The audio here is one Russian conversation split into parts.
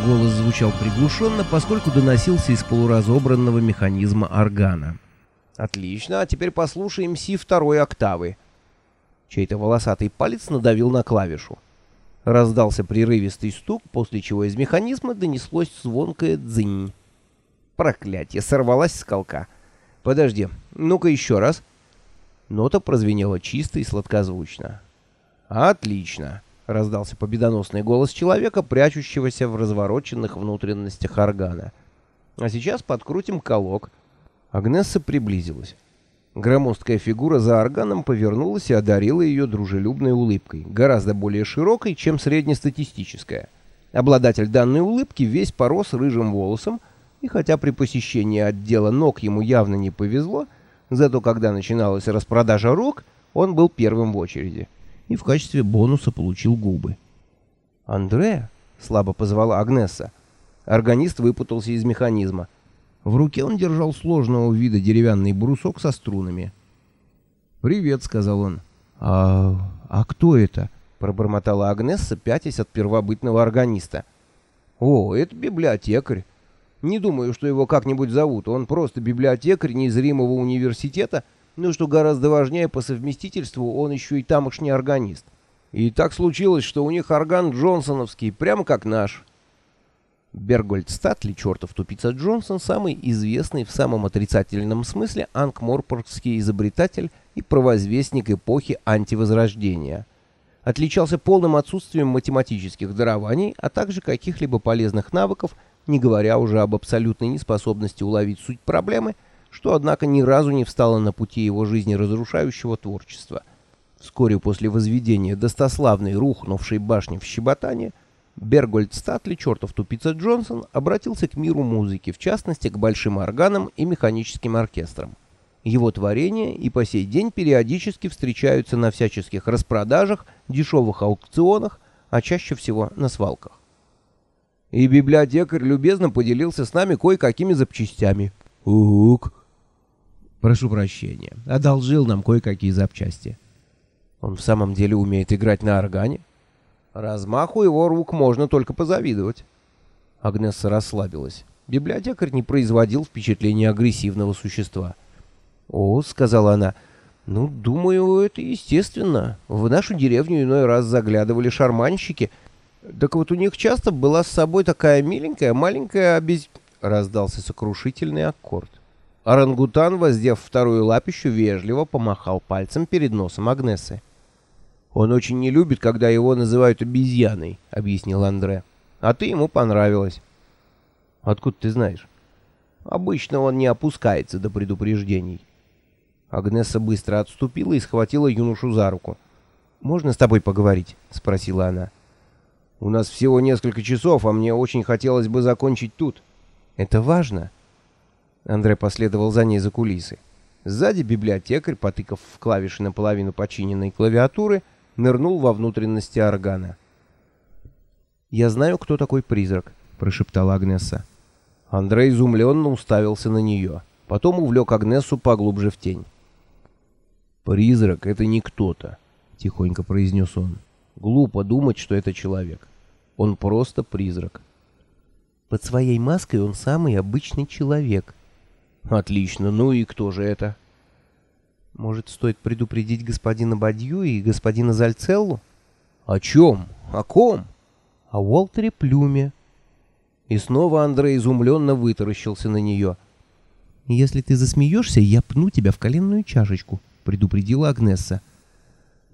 Голос звучал приглушенно, поскольку доносился из полуразобранного механизма органа. «Отлично, а теперь послушаем си второй октавы». Чей-то волосатый палец надавил на клавишу. Раздался прерывистый стук, после чего из механизма донеслось звонкое дзынь. Проклятие, сорвалась скалка. «Подожди, ну-ка еще раз». Нота прозвенела чисто и сладкозвучно. «Отлично!» — раздался победоносный голос человека, прячущегося в развороченных внутренностях органа. «А сейчас подкрутим колок». Агнесса приблизилась. Громоздкая фигура за органом повернулась и одарила ее дружелюбной улыбкой, гораздо более широкой, чем среднестатистическая. Обладатель данной улыбки весь порос рыжим волосом, и хотя при посещении отдела ног ему явно не повезло, зато когда начиналась распродажа рук, он был первым в очереди и в качестве бонуса получил губы. «Андре?» — слабо позвала Агнесса. Органист выпутался из механизма. В руке он держал сложного вида деревянный брусок со струнами. «Привет», — сказал он. «А, а кто это?» — пробормотала Агнесса, пятясь от первобытного органиста. «О, это библиотекарь. Не думаю, что его как-нибудь зовут. Он просто библиотекарь незримого университета — но что гораздо важнее по совместительству, он еще и тамошний органист. И так случилось, что у них орган Джонсоновский, прямо как наш. Бергольд Статли, чертов тупица Джонсон, самый известный в самом отрицательном смысле анкморпоргский изобретатель и провозвестник эпохи антивозрождения. Отличался полным отсутствием математических дарований, а также каких-либо полезных навыков, не говоря уже об абсолютной неспособности уловить суть проблемы – что, однако, ни разу не встало на пути его жизни разрушающего творчества. Вскоре после возведения достославной рухнувшей башни в Щеботане, Бергольд Статли, чертов тупица Джонсон, обратился к миру музыки, в частности, к большим органам и механическим оркестрам. Его творения и по сей день периодически встречаются на всяческих распродажах, дешевых аукционах, а чаще всего на свалках. И библиотекарь любезно поделился с нами кое-какими запчастями. Ук, Прошу прощения. Одолжил нам кое-какие запчасти. Он в самом деле умеет играть на органе? Размаху его рук можно только позавидовать. Агнесса расслабилась. Библиотекарь не производил впечатления агрессивного существа. «О», — сказала она, — «ну, думаю, это естественно. В нашу деревню иной раз заглядывали шарманщики. Так вот у них часто была с собой такая миленькая маленькая обез...» Раздался сокрушительный аккорд. Орангутан, воздев вторую лапищу, вежливо помахал пальцем перед носом Агнесы. «Он очень не любит, когда его называют обезьяной», — объяснил Андре. «А ты ему понравилась». «Откуда ты знаешь?» «Обычно он не опускается до предупреждений». Агнеса быстро отступила и схватила юношу за руку. «Можно с тобой поговорить?» — спросила она. «У нас всего несколько часов, а мне очень хотелось бы закончить тут». «Это важно?» Андре последовал за ней за кулисы. Сзади библиотекарь, потыкав в клавиши наполовину починенной клавиатуры, нырнул во внутренности органа. «Я знаю, кто такой призрак», — прошептала Агнесса. Андрей изумленно уставился на нее. Потом увлек Агнесу поглубже в тень. «Призрак — это не кто-то», — тихонько произнес он. «Глупо думать, что это человек. Он просто призрак». «Под своей маской он самый обычный человек», Отлично. Ну и кто же это? Может, стоит предупредить господина Бадью и господина Зальцеллу? О чем? О ком? О Уолтере Плюме. И снова Андрей изумленно вытаращился на нее. «Если ты засмеешься, я пну тебя в коленную чашечку», — предупредила Агнесса.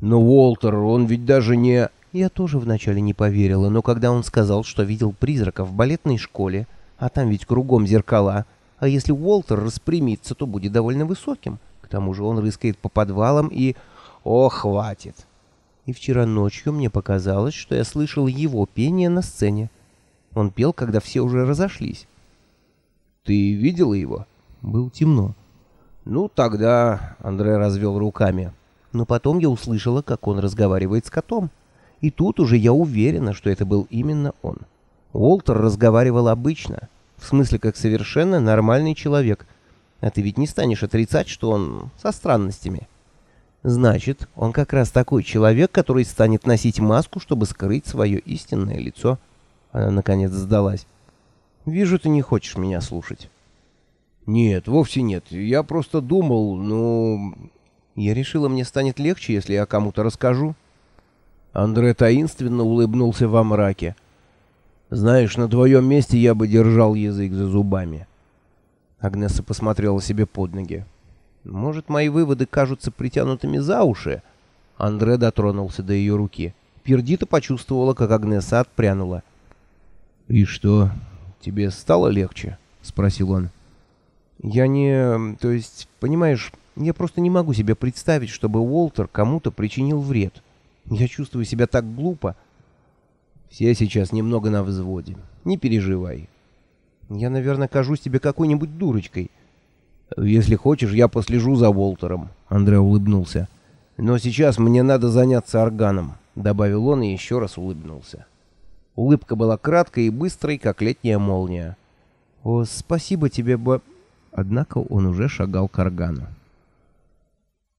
«Но Уолтер, он ведь даже не...» Я тоже вначале не поверила, но когда он сказал, что видел призрака в балетной школе, а там ведь кругом зеркала, а если Уолтер распрямится, то будет довольно высоким. К тому же он рыскает по подвалам и... О, хватит! И вчера ночью мне показалось, что я слышал его пение на сцене. Он пел, когда все уже разошлись. Ты видела его? Было темно. Ну, тогда... Андрей развел руками. Но потом я услышала, как он разговаривает с котом. И тут уже я уверена, что это был именно он. Уолтер разговаривал обычно, в смысле, как совершенно нормальный человек. А ты ведь не станешь отрицать, что он со странностями. Значит, он как раз такой человек, который станет носить маску, чтобы скрыть свое истинное лицо. Она, наконец, сдалась. «Вижу, ты не хочешь меня слушать». «Нет, вовсе нет. Я просто думал, ну...» «Я решила, мне станет легче, если я кому-то расскажу». Андре таинственно улыбнулся во мраке. «Знаешь, на твоем месте я бы держал язык за зубами». Агнеса посмотрела себе под ноги. «Может, мои выводы кажутся притянутыми за уши?» Андре дотронулся до ее руки. Пердита почувствовала, как Агнеса отпрянула. «И что, тебе стало легче?» — спросил он. «Я не... То есть, понимаешь, я просто не могу себе представить, чтобы Уолтер кому-то причинил вред. Я чувствую себя так глупо. Все сейчас немного на взводе. Не переживай. Я, наверное, кажусь тебе какой-нибудь дурочкой. Если хочешь, я послежу за Уолтером. Андрей улыбнулся. Но сейчас мне надо заняться органом, добавил он и еще раз улыбнулся. Улыбка была краткой и быстрой, как летняя молния. «О, спасибо тебе, Б...» Однако он уже шагал к органу.